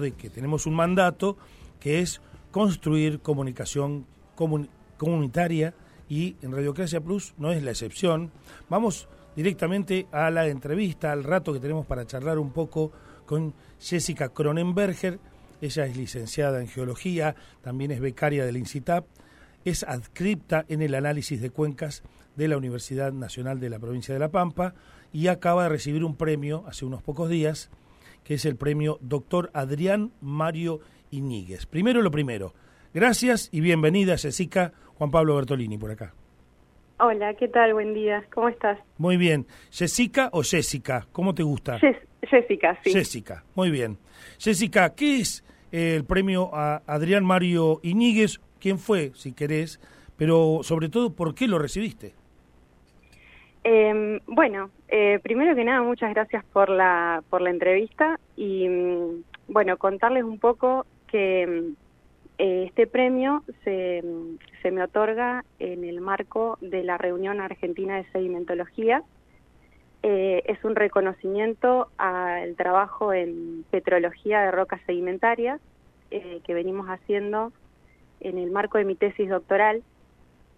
de que tenemos un mandato que es construir comunicación comunitaria y en Radiocracia Plus no es la excepción. Vamos directamente a la entrevista, al rato que tenemos para charlar un poco con Jessica Cronenberger. Ella es licenciada en geología, también es becaria del INCITAP, es adscripta en el análisis de cuencas de la Universidad Nacional de la Provincia de La Pampa y acaba de recibir un premio hace unos pocos días, que es el premio Doctor Adrián Mario Iñiguez. Primero lo primero, gracias y bienvenida Jessica, Juan Pablo Bertolini por acá. Hola, ¿qué tal? Buen día, ¿cómo estás? Muy bien. ¿Jessica o Jessica? ¿Cómo te gusta? Jessica, sí. Jessica, muy bien. Jessica, ¿qué es el premio a Adrián Mario Iñiguez? ¿Quién fue, si querés? Pero sobre todo, ¿por qué lo recibiste? Eh, bueno, eh, primero que nada, muchas gracias por la, por la entrevista y, mm, bueno, contarles un poco que mm, eh, este premio se, mm, se me otorga en el marco de la reunión argentina de sedimentología. Eh, es un reconocimiento al trabajo en petrología de rocas sedimentarias que venimos haciendo en el marco de mi tesis doctoral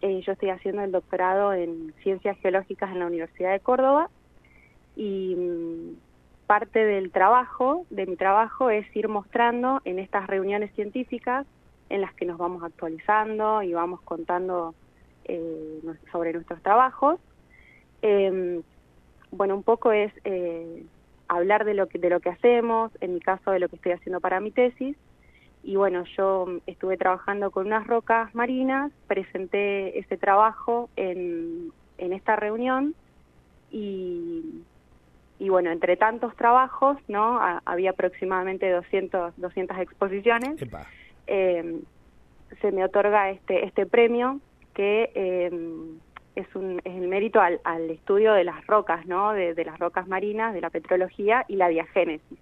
eh, yo estoy haciendo el doctorado en Ciencias Geológicas en la Universidad de Córdoba y mm, parte del trabajo, de mi trabajo, es ir mostrando en estas reuniones científicas en las que nos vamos actualizando y vamos contando eh, sobre nuestros trabajos. Em, bueno, un poco es eh, hablar de lo que de lo que hacemos, en mi caso de lo que estoy haciendo para mi tesis, y bueno, yo estuve trabajando con unas rocas marinas, presenté ese trabajo en, en esta reunión y, y bueno, entre tantos trabajos, ¿no? había aproximadamente 200, 200 exposiciones. Eh, se me otorga este, este premio que eh, es, un, es el mérito al, al estudio de las rocas, ¿no? De, de, las rocas marinas, de la petrología y la diagénesis.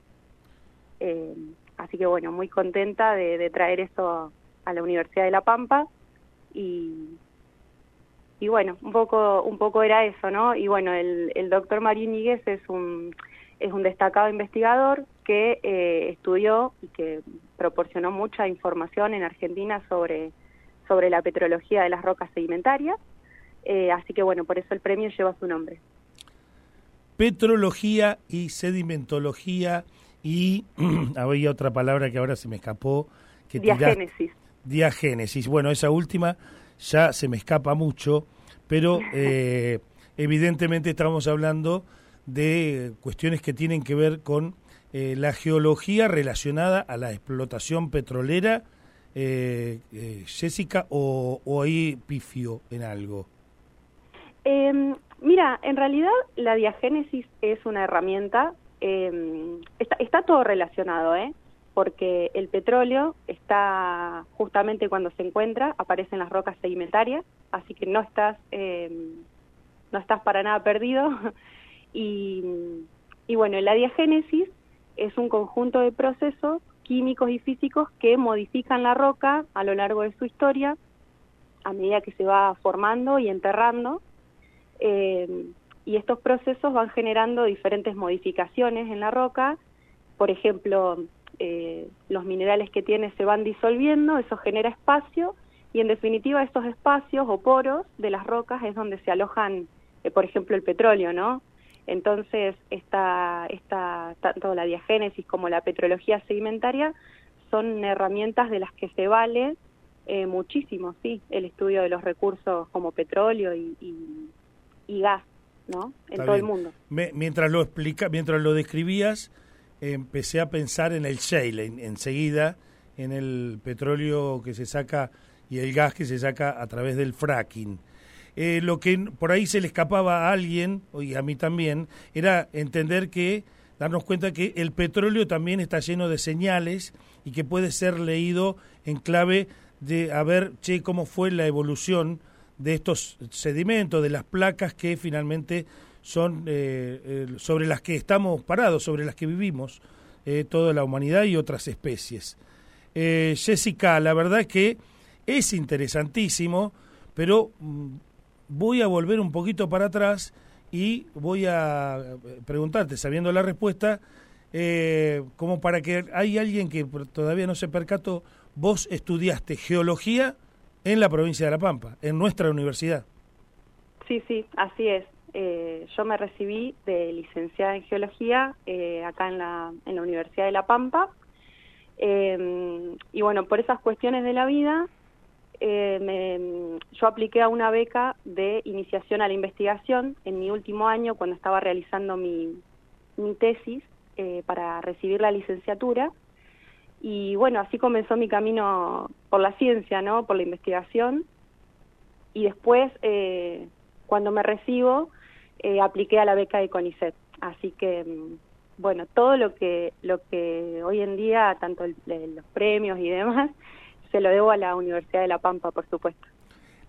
Eh, Así que bueno, muy contenta de, traer esto a la Universidad de La Pampa y, y bueno, un poco, un poco era eso, ¿no? Y bueno, el, el doctor Marín Níguez es un, es un destacado investigador que eh, estudió y que proporcionó mucha información en Argentina sobre, sobre la petrología de las rocas sedimentarias. Eh, así que bueno, por eso el premio lleva su nombre. Petrología y sedimentología y había otra palabra que ahora se me escapó. Que diagénesis. diagénesis. Bueno, esa última ya se me escapa mucho, pero eh, evidentemente estamos hablando de cuestiones que tienen que ver con eh, la geología relacionada a la explotación petrolera, eh, Jessica, o, o, ahí pifio en algo. Em, mira, en realidad la diagénesis es una herramienta eh, está, todo relacionado, ¿eh? porque el petróleo está justamente cuando se encuentra, aparecen las rocas sedimentarias, así que no estás, eh, no estás para nada perdido. y, y bueno, la diagénesis es un conjunto de procesos químicos y físicos que modifican la roca a lo largo de su historia a medida que se va formando y enterrando. Eh, y estos procesos van generando diferentes modificaciones en la roca, por ejemplo, eh, los minerales que tiene se van disolviendo, eso genera espacio y en definitiva estos espacios o poros de las rocas es donde se alojan, eh, por ejemplo, el petróleo, ¿no? Entonces, esta, esta, tanto la diagénesis como la petrología sedimentaria son herramientas de las que se vale eh, muchísimo, sí, el estudio de los recursos como petróleo y, y gas. ¿No? En todo el mundo. mientras lo explica, mientras lo describías, empecé a pensar en el shale enseguida, en el petróleo que se saca y el gas que se saca a través del fracking. Eh, lo que por ahí se le escapaba a alguien, y a mí también, era entender que, darnos cuenta que el petróleo también está lleno de señales y que puede ser leído en clave de a ver, che, cómo fue la evolución de estos sedimentos, de las placas que finalmente son eh, eh, sobre las que estamos parados, sobre las que vivimos eh, toda la humanidad y otras especies. Jessica, la verdad es que es interesantísimo, pero mm, voy a volver un poquito para atrás y voy a preguntarte, sabiendo la respuesta, como para que hay alguien que todavía no se percató, vos estudiaste geología en la provincia de La Pampa, en nuestra universidad. Sí, sí, así es. Eh, yo me recibí de licenciada en geología eh, acá en la, en la Universidad de La Pampa. Eh, y bueno, por esas cuestiones de la vida, me, yo apliqué a una beca de iniciación a la investigación en mi último año cuando estaba realizando mi, mi tesis para recibir la licenciatura. Y bueno, así comenzó mi camino por la ciencia, ¿no? Por la investigación. Y después, cuando me recibo, eh, apliqué a la beca de CONICET. Así que, mm, bueno, todo lo que, lo que hoy en día, tanto los premios y demás, se lo debo a la Universidad de La Pampa, por supuesto.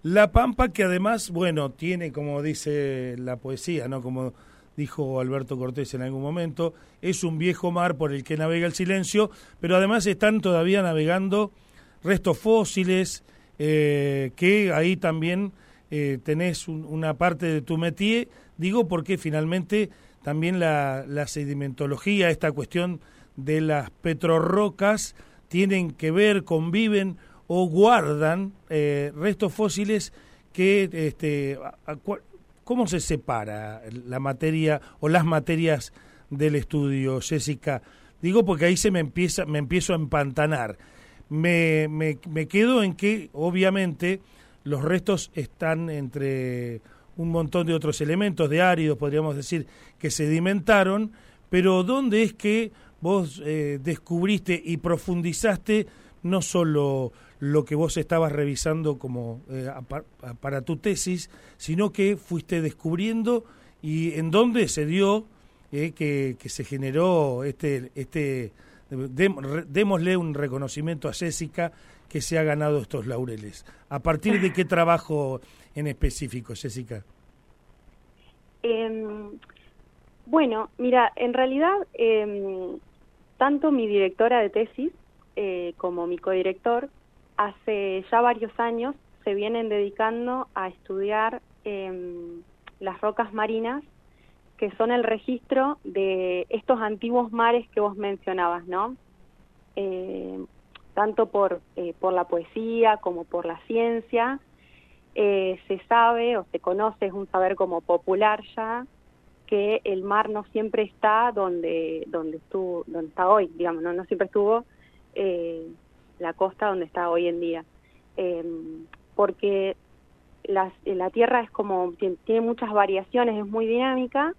La Pampa que además, bueno, tiene, como dice la poesía, ¿no? Como dijo Alberto Cortés en algún momento, es un viejo mar por el que navega el silencio, pero además están todavía navegando restos fósiles, eh, que ahí también eh, tenés una parte de tu métier, digo porque finalmente también la, sedimentología, esta cuestión de las petrorrocas, tienen que ver, conviven o guardan eh, restos fósiles que, este, ¿cómo se separa la materia o las materias del estudio, Jessica? Digo porque ahí se me empieza, me empiezo a empantanar. Me, me, me quedo en que, obviamente, los restos están entre un montón de otros elementos de áridos, podríamos decir, que sedimentaron, pero ¿dónde es que vos eh, descubriste y profundizaste no solo lo que vos estabas revisando como eh, para tu tesis, sino que fuiste descubriendo y en dónde se dio eh, que, que, se generó este, este démosle un reconocimiento a Jessica que se ha ganado estos laureles. ¿A partir de qué trabajo en específico, Jessica? Em, bueno, mira, en realidad em, tanto mi directora de tesis eh, como mi codirector hace ya varios años se vienen dedicando a estudiar em, las rocas marinas que son el registro de estos antiguos mares que vos mencionabas, ¿no? Eh, tanto por, eh, por la poesía como por la ciencia, eh, se sabe o se conoce, es un saber como popular ya, que el mar no siempre está donde, donde, estuvo, donde está hoy, digamos, no, no siempre estuvo eh, la costa donde está hoy en día. Em, porque la, la Tierra es como, tiene muchas variaciones, es muy dinámica,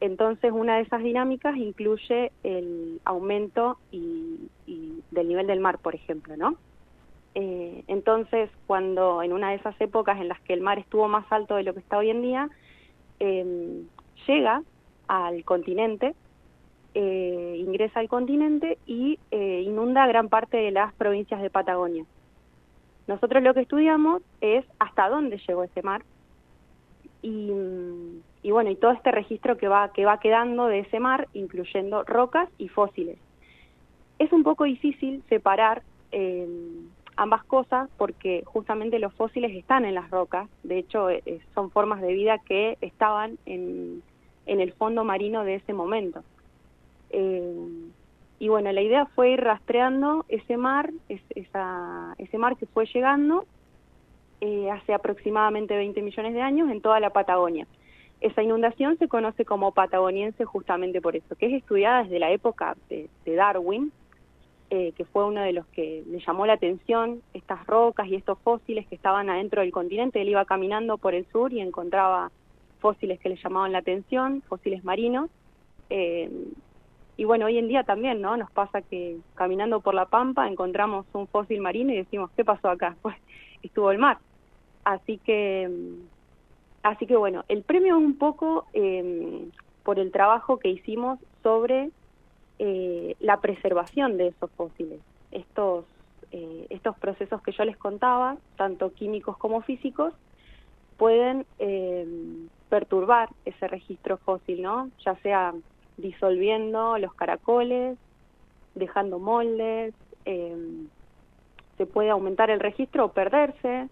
entonces, una de esas dinámicas incluye el aumento y, del nivel del mar, por ejemplo, ¿no? Eh, entonces, cuando en una de esas épocas en las que el mar estuvo más alto de lo que está hoy en día, em, llega al continente, eh, ingresa al continente y eh, inunda gran parte de las provincias de Patagonia. Nosotros lo que estudiamos es hasta dónde llegó ese mar y y bueno, y todo este registro que va, que va quedando de ese mar, incluyendo rocas y fósiles. Es un poco difícil separar eh, ambas cosas porque justamente los fósiles están en las rocas, de hecho eh, eh, son formas de vida que estaban en, en el fondo marino de ese momento. Y bueno, la idea fue ir rastreando ese mar, esa, ese mar que fue llegando hace aproximadamente 20 millones de años en toda la Patagonia. Esa inundación se conoce como patagoniense justamente por eso, que es estudiada desde la época de, Darwin, eh, que fue uno de los que le llamó la atención estas rocas y estos fósiles que estaban adentro del continente. Él iba caminando por el sur y encontraba fósiles que le llamaban la atención, fósiles marinos. Eh, y bueno, hoy en día también, ¿no? Nos pasa que caminando por la pampa encontramos un fósil marino y decimos, ¿qué pasó acá? Pues estuvo el mar. Así que Así que bueno, el premio un poco em, por el trabajo que hicimos sobre eh, la preservación de esos fósiles. Estos, eh, estos procesos que yo les contaba, tanto químicos como físicos, pueden em, perturbar ese registro fósil, ¿no? Ya sea disolviendo los caracoles, dejando moldes, em, se puede aumentar el registro o perderse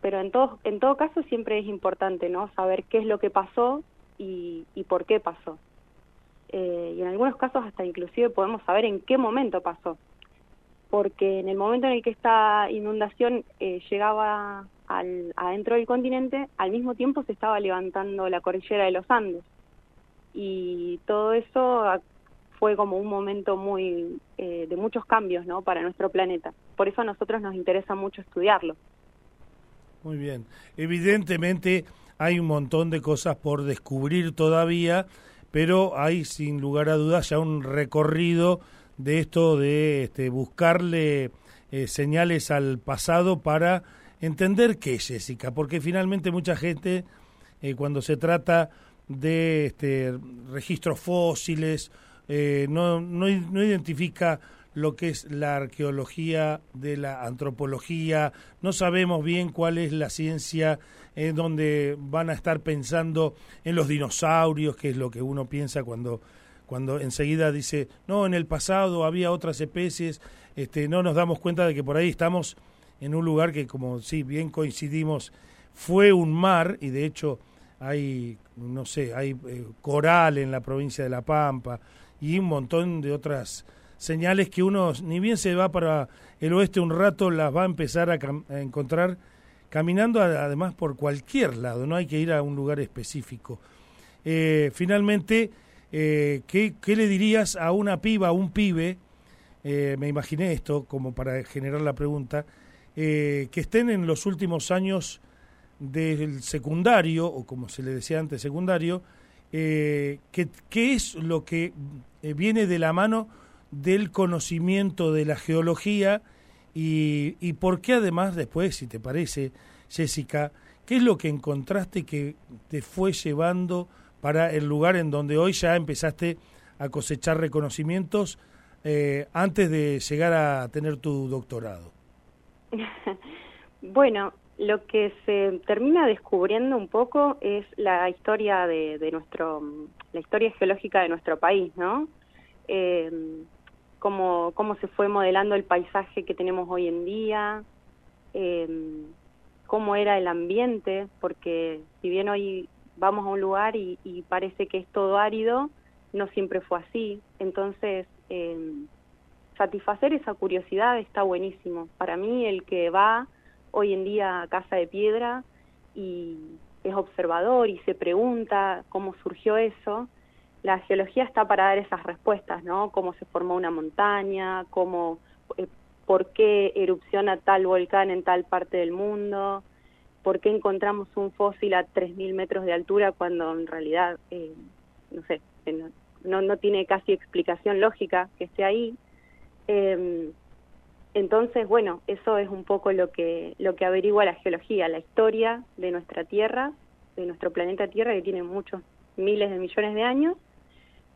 pero en todo, en todo caso siempre es importante, ¿no? Saber qué es lo que pasó y, por qué pasó. eh, y en algunos casos hasta inclusive podemos saber en qué momento pasó, porque en el momento en el que esta inundación eh, llegaba al, adentro del continente, al mismo tiempo se estaba levantando la cordillera de los Andes. Y todo eso fue como un momento muy eh, de muchos cambios ¿no? para nuestro planeta. Por eso a nosotros nos interesa mucho estudiarlo. Muy bien. Evidentemente hay un montón de cosas por descubrir todavía, pero hay sin lugar a dudas ya un recorrido de esto de este, buscarle eh, señales al pasado para entender qué es Jessica, porque finalmente mucha gente eh, cuando se trata de este, registros fósiles eh, no, no, no identifica lo que es la arqueología de la antropología, no sabemos bien cuál es la ciencia en donde van a estar pensando en los dinosaurios, que es lo que uno piensa cuando cuando enseguida dice, no, en el pasado había otras especies, este, no nos damos cuenta de que por ahí estamos en un lugar que, como sí, bien coincidimos, fue un mar, y de hecho hay, no sé, hay eh, coral en la provincia de La Pampa, y un montón de otras señales que uno, ni bien se va para el oeste un rato, las va a empezar a, encontrar caminando además por cualquier lado, no hay que ir a un lugar específico. Eh, finalmente, eh, ¿qué, le dirías a una piba, a un pibe, eh, me imaginé esto como para generar la pregunta, que estén en los últimos años del secundario, o como se le decía antes, secundario, ¿qué, ¿qué, es lo que viene de la mano del conocimiento de la geología y, y por qué además después, si te parece, Jessica, qué es lo que encontraste que te fue llevando para el lugar en donde hoy ya empezaste a cosechar reconocimientos eh, antes de llegar a tener tu doctorado? bueno, lo que se termina descubriendo un poco es la historia de, nuestro, la historia geológica de nuestro país, ¿no? Eh, cómo, se fue modelando el paisaje que tenemos hoy en día, eh, cómo era el ambiente, porque si bien hoy vamos a un lugar y, parece que es todo árido, no siempre fue así. Entonces, em, satisfacer esa curiosidad está buenísimo. Para mí, el que va hoy en día Casa de Piedra y es observador y se pregunta cómo surgió eso, la geología está para dar esas respuestas, ¿no? Cómo se formó una montaña, cómo, eh, por qué erupciona tal volcán en tal parte del mundo, por qué encontramos un fósil a 3.000 metros de altura cuando en realidad, eh, no sé, eh, no, no tiene casi explicación lógica que esté ahí. Em, entonces, bueno, eso es un poco lo que, lo que averigua la geología, la historia de nuestra Tierra, de nuestro planeta Tierra, que tiene muchos miles de millones de años,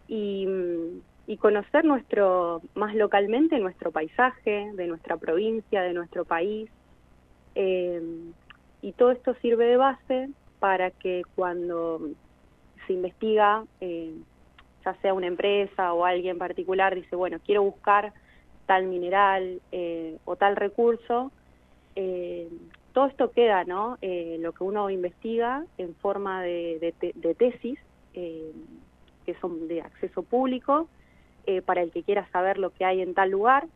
y, y conocer nuestro, más localmente nuestro paisaje, de nuestra provincia, de nuestro país, eh, y todo esto sirve de base para que cuando se investiga, eh, ya sea una empresa o alguien particular, dice, bueno, quiero buscar tal mineral eh, o tal recurso, eh, todo esto queda, ¿no? lo que uno investiga en forma de, de tesis, que son de acceso público, para el que quiera saber lo que hay en tal lugar,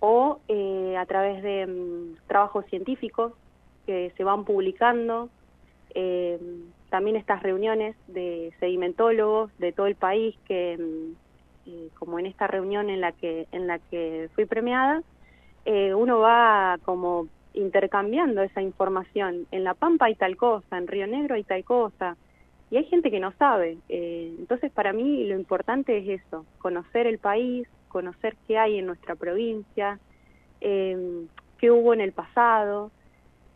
o a través de mm, trabajos científicos que se van publicando, eh, también estas reuniones de sedimentólogos de todo el país que mm, eh, como en esta reunión en la que en la que fui premiada eh, uno va como intercambiando esa información en la Pampa hay tal cosa en Río Negro hay tal cosa y hay gente que no sabe entonces para mí lo importante es eso conocer el país conocer qué hay en nuestra provincia qué hubo en el pasado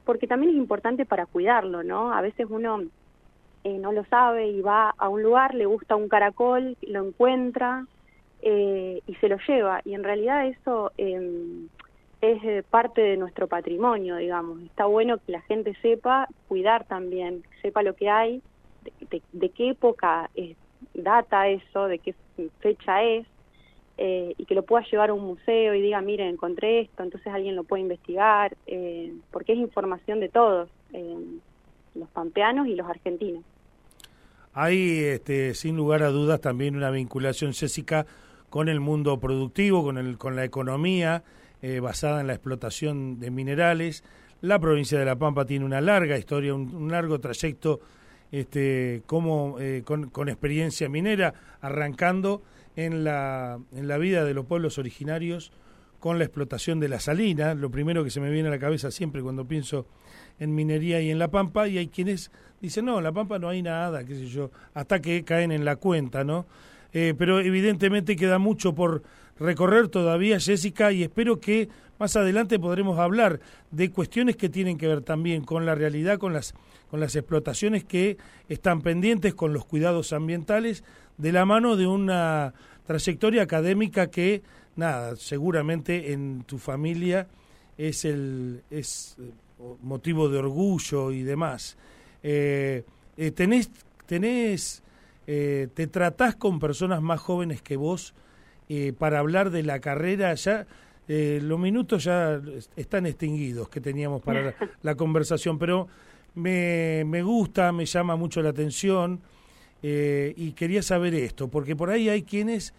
porque también es importante para cuidarlo, ¿no? A veces uno eh, no lo sabe y va a un lugar, le gusta un caracol, lo encuentra eh, y se lo lleva. Y en realidad eso em, es eh, parte de nuestro patrimonio, digamos. Está bueno que la gente sepa cuidar también, sepa lo que hay, de, qué época data eso, de qué fecha es, eh, y que lo pueda llevar a un museo y diga, miren, encontré esto, entonces alguien lo puede investigar, eh, porque es información de todos, eh, los pampeanos y los argentinos. hay este, sin lugar a dudas también una vinculación, Jessica, con el mundo productivo, con, el, con la economía eh, basada en la explotación de minerales. La provincia de La Pampa tiene una larga historia, un, largo trayecto este, como, eh, con, con, experiencia minera, arrancando en la, en la vida de los pueblos originarios con la explotación de la salina, lo primero que se me viene a la cabeza siempre cuando pienso en minería y en La Pampa, y hay quienes dicen, no, en La Pampa no hay nada, qué sé yo, hasta que caen en la cuenta, ¿no? Eh, pero evidentemente queda mucho por recorrer todavía, Jessica, y espero que más adelante podremos hablar de cuestiones que tienen que ver también con la realidad, con las, con las explotaciones que están pendientes, con los cuidados ambientales, de la mano de una trayectoria académica que nada, seguramente en tu familia es el es eh, motivo de orgullo y demás. Eh, eh, tenés, te tratás con personas más jóvenes que vos para hablar de la carrera ya. los minutos ya están extinguidos que teníamos para la, conversación, pero me, me, gusta, me llama mucho la atención y quería saber esto, porque por ahí hay quienes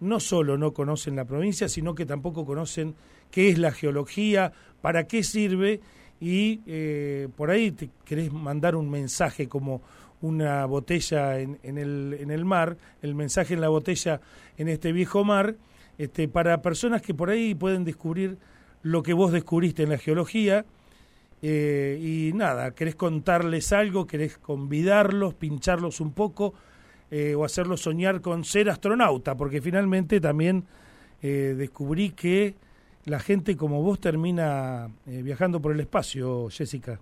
no solo no conocen la provincia, sino que tampoco conocen qué es la geología, para qué sirve y eh, por ahí te querés mandar un mensaje como una botella en, en, el, en el mar, el mensaje en la botella en este viejo mar, este, para personas que por ahí pueden descubrir lo que vos descubriste en la geología. Eh, y nada, querés contarles algo, querés convidarlos, pincharlos un poco eh, o hacerlo soñar con ser astronauta, porque finalmente también eh, descubrí que la gente como vos termina eh, viajando por el espacio, Jessica.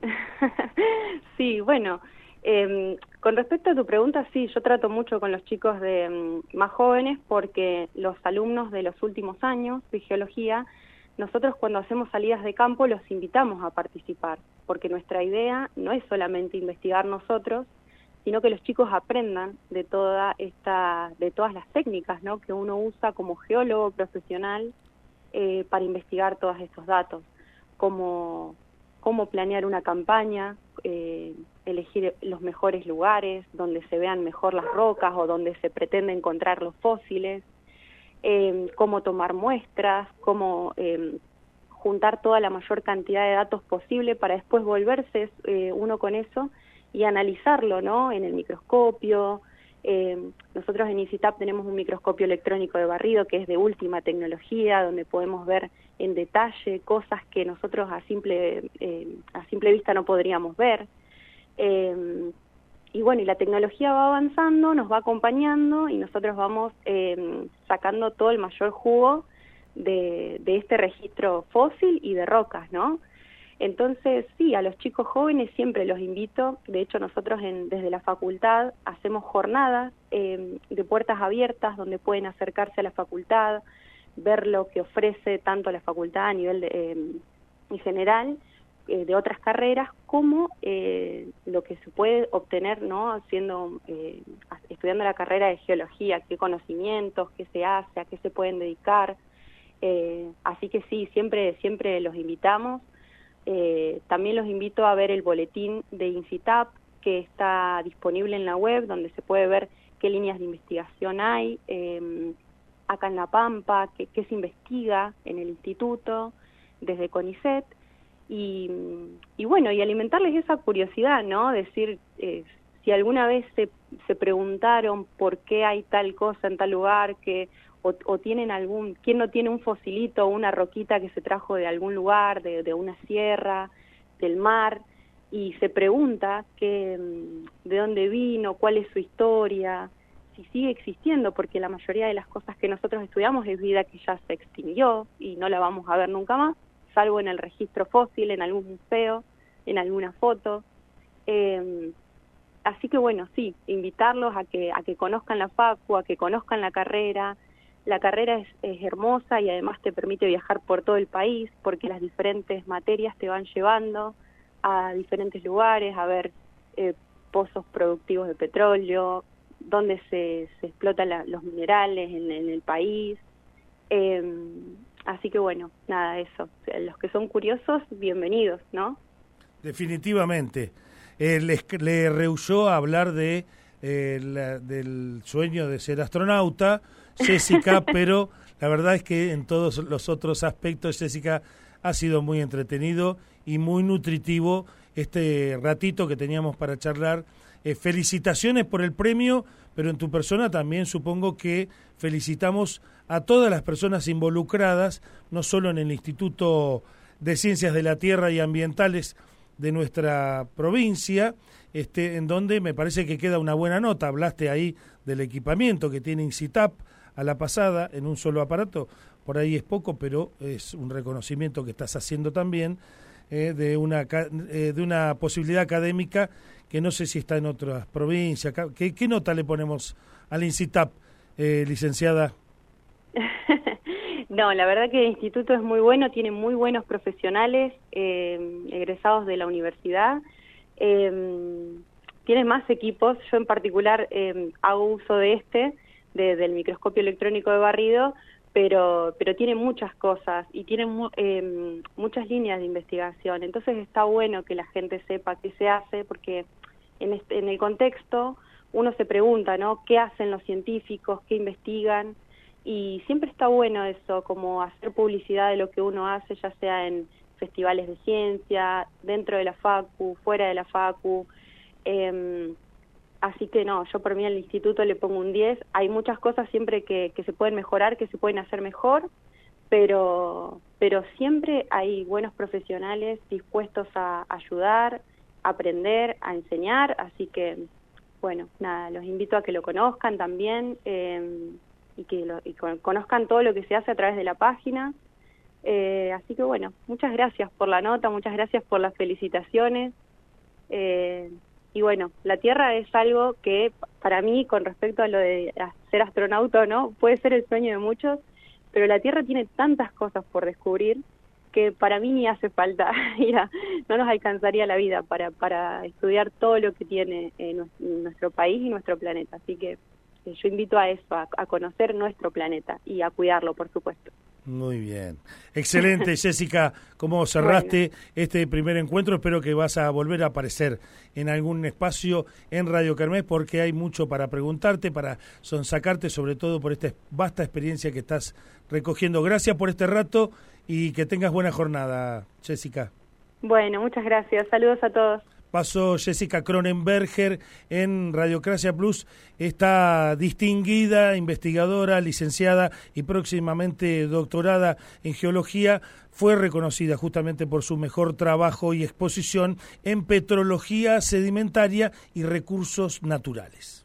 sí, bueno, em, con respecto a tu pregunta, sí, yo trato mucho con los chicos de em, más jóvenes porque los alumnos de los últimos años de geología, nosotros cuando hacemos salidas de campo los invitamos a participar, porque nuestra idea no es solamente investigar nosotros, sino que los chicos aprendan de toda esta, de todas las técnicas ¿no? que uno usa como geólogo profesional eh, para investigar todos estos datos, como cómo planear una campaña, eh, elegir los mejores lugares donde se vean mejor las rocas o donde se pretende encontrar los fósiles, eh, cómo tomar muestras, cómo juntar toda la mayor cantidad de datos posible para después volverse uno con eso y analizarlo ¿no? en el microscopio. Eh, nosotros en ICITAP tenemos un microscopio electrónico de barrido que es de última tecnología, donde podemos ver en detalle cosas que nosotros a simple, eh, a simple vista no podríamos ver. Eh, y bueno, y la tecnología va avanzando, nos va acompañando y nosotros vamos sacando todo el mayor jugo de, de este registro fósil y de rocas, ¿no? Entonces, sí, a los chicos jóvenes siempre los invito. De hecho, nosotros en, desde la facultad hacemos jornadas eh, de puertas abiertas donde pueden acercarse a la facultad, ver lo que ofrece tanto la facultad a nivel eh, en general eh, de otras carreras como lo que se puede obtener no haciendo estudiando la carrera de geología qué conocimientos qué se hace a qué se pueden dedicar. Así que sí siempre siempre los invitamos. Eh, también los invito a ver el boletín de INCITAP que está disponible en la web, donde se puede ver qué líneas de investigación hay eh, acá en La Pampa, qué, se investiga en el instituto desde CONICET. Y, y, bueno, y alimentarles esa curiosidad, ¿no? Decir, eh, si alguna vez se, se preguntaron por qué hay tal cosa en tal lugar, que o, tienen algún, quién no tiene un fosilito o una roquita que se trajo de algún lugar, de, una sierra, del mar, y se pregunta que, mm, de dónde vino, cuál es su historia, si sigue existiendo, porque la mayoría de las cosas que nosotros estudiamos es vida que ya se extinguió y no la vamos a ver nunca más, salvo en el registro fósil, en algún museo, en alguna foto. Eh, así que bueno, sí, invitarlos a que, a que conozcan la FACU, a que conozcan la carrera, la carrera es, hermosa y además te permite viajar por todo el país porque las diferentes materias te van llevando a diferentes lugares, a ver eh, pozos productivos de petróleo, dónde se, se explotan los minerales en, el país. Em, así que bueno, nada, eso. Los que son curiosos, bienvenidos, ¿no? Definitivamente. eh, le, le, rehuyó hablar de eh, del sueño de ser astronauta, Jessica, pero la verdad es que en todos los otros aspectos, Jessica, ha sido muy entretenido y muy nutritivo este ratito que teníamos para charlar. Eh, felicitaciones por el premio, pero en tu persona también supongo que felicitamos a todas las personas involucradas, no solo en el Instituto de Ciencias de la Tierra y Ambientales de nuestra provincia, este, en donde me parece que queda una buena nota. Hablaste ahí del equipamiento que tiene INCITAP a la pasada en un solo aparato. Por ahí es poco, pero es un reconocimiento que estás haciendo también eh, de, una, eh, de una posibilidad académica que no sé si está en otras provincias. ¿Qué, nota le ponemos al INCITAP, eh, licenciada? no, la verdad que el instituto es muy bueno, tiene muy buenos profesionales egresados de la universidad. tiene más equipos, yo en particular hago uso de este, del microscopio electrónico de barrido, pero, pero tiene muchas cosas y tiene em, muchas líneas de investigación. Entonces está bueno que la gente sepa qué se hace, porque en, este, en el contexto uno se pregunta, ¿no? ¿Qué hacen los científicos? ¿Qué investigan? Y siempre está bueno eso, como hacer publicidad de lo que uno hace, ya sea en festivales de ciencia, dentro de la FACU, fuera de la FACU. Eh, Así que no, yo por mí al instituto le pongo un 10. Hay muchas cosas siempre que, que se pueden mejorar, que se pueden hacer mejor, pero, pero siempre hay buenos profesionales dispuestos a ayudar, aprender, a enseñar. Así que, bueno, nada, los invito a que lo conozcan también eh, y que lo, y conozcan todo lo que se hace a través de la página. Eh, así que bueno, muchas gracias por la nota, muchas gracias por las felicitaciones. Eh, y bueno, la Tierra es algo que para mí, con respecto a lo de ser astronauta no, puede ser el sueño de muchos, pero la Tierra tiene tantas cosas por descubrir que para mí ni hace falta ir no nos alcanzaría la vida para, para estudiar todo lo que tiene nuestro país y nuestro planeta. Así que eh, yo invito a eso, a conocer nuestro planeta y a cuidarlo, por supuesto. Muy bien. Excelente, Jessica, cómo cerraste este primer encuentro. Espero que vas a volver a aparecer en algún espacio en Radio Carmes porque hay mucho para preguntarte, para sonsacarte, sobre todo por esta vasta experiencia que estás recogiendo. Gracias por este rato y que tengas buena jornada, Jessica. Bueno, muchas gracias. Saludos a todos pasó Jessica Cronenberger en Radiocracia Plus, esta distinguida investigadora, licenciada y próximamente doctorada en geología, fue reconocida justamente por su mejor trabajo y exposición en petrología sedimentaria y recursos naturales.